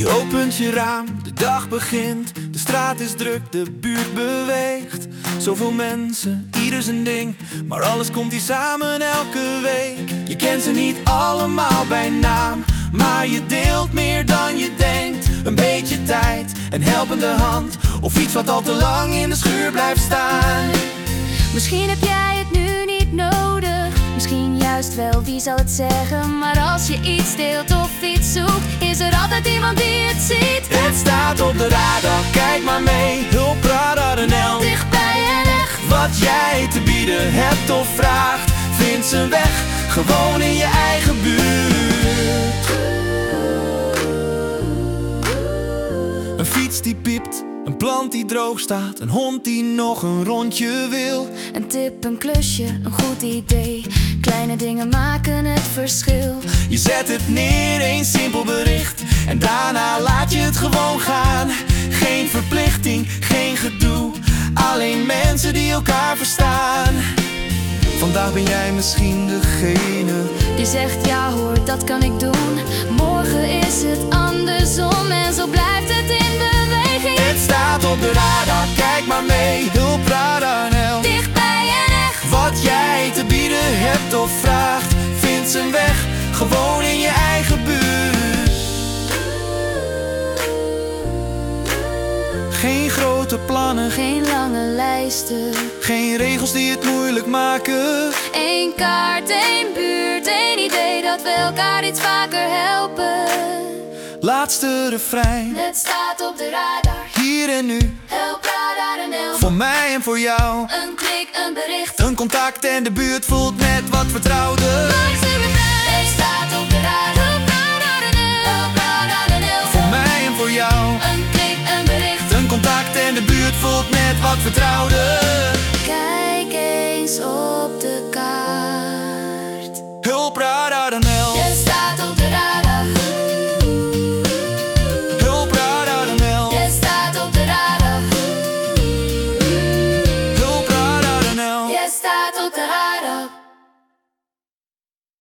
Je opent je raam, de dag begint, de straat is druk, de buurt beweegt. Zoveel mensen, ieder zijn ding, maar alles komt hier samen elke week. Je kent ze niet allemaal bij naam, maar je deelt meer dan je denkt. Een beetje tijd, een helpende hand, of iets wat al te lang in de schuur blijft staan. Misschien heb jij het nu niet nodig, misschien juist wel, wie zal het zeggen? Maar als je iets deelt of iets zoekt, is er iemand die het ziet. Het staat op de radar, kijk maar mee, hulpradar.nl Dichtbij en echt, Wat jij te bieden hebt of vraagt, vind zijn weg, gewoon in je eigen buurt. Een fiets die piept, een plant die droog staat, een hond die nog een rondje wil. een tip, een klusje, een goed idee. Kleine dingen maken het verschil. Je zet het neer, een simpel gewoon gaan. Geen verplichting, geen gedoe, alleen mensen die elkaar verstaan. Vandaag ben jij misschien degene Die zegt ja hoor, dat kan ik doen. Morgen is het andersom en zo blijft het in beweging. Het staat op de radar, kijk maar mee, hulpradar.nl Dichtbij en echt, Wat jij te bieden hebt of vraagt, vindt zijn weg, gewoon in je eigen Geen grote plannen, geen lange lijsten. geen regels die het moeilijk maken. Eén kaart, één buurt, één idee dat we elkaar iets vaker helpen. Laatste refrein, Het staat op de radar, hier en nu, help radar en help. voor mij en voor jou. Een klik, een bericht. Een contact en de buurt voelt net wat vertrouwder. Kijk eens op de kaart. Hulp Radaranel. Je staat op de radar. Hulp Radaranel. Je staat op de radar. Hulp Radaranel. Je staat op de radar.